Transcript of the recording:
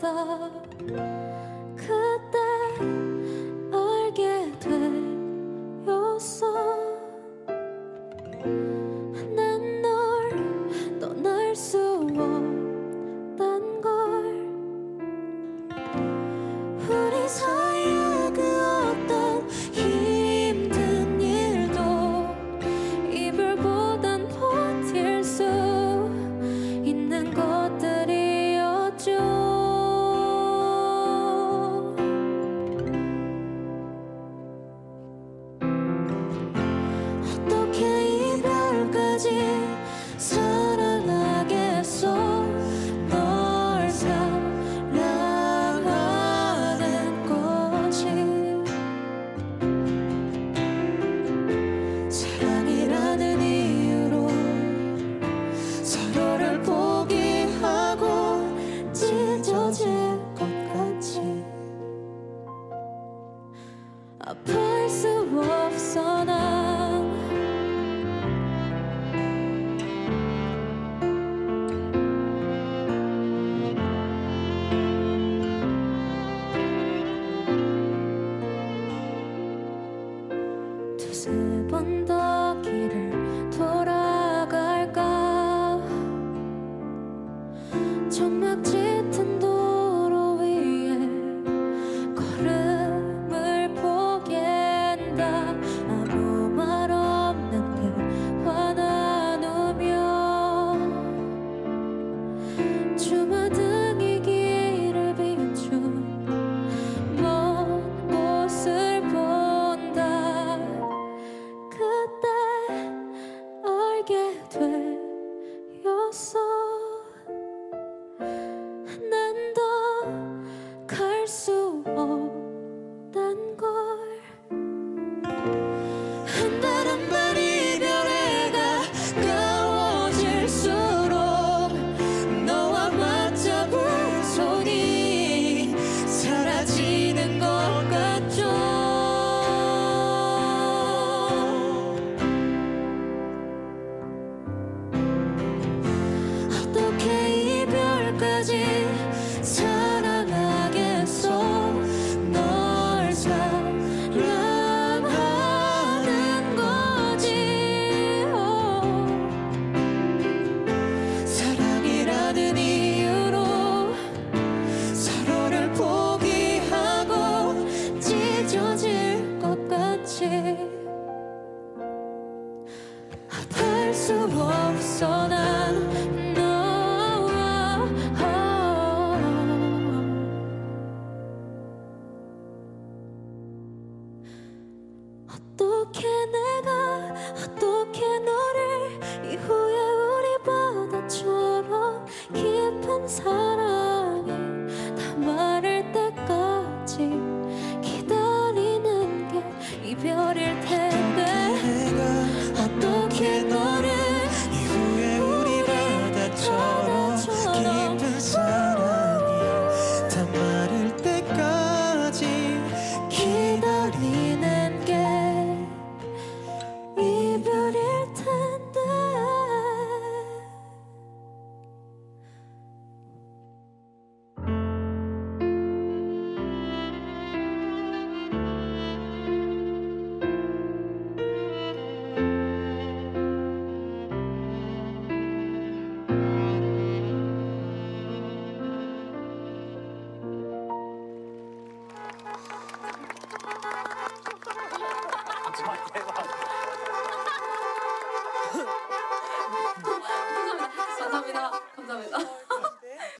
的 voz. 这么的世界。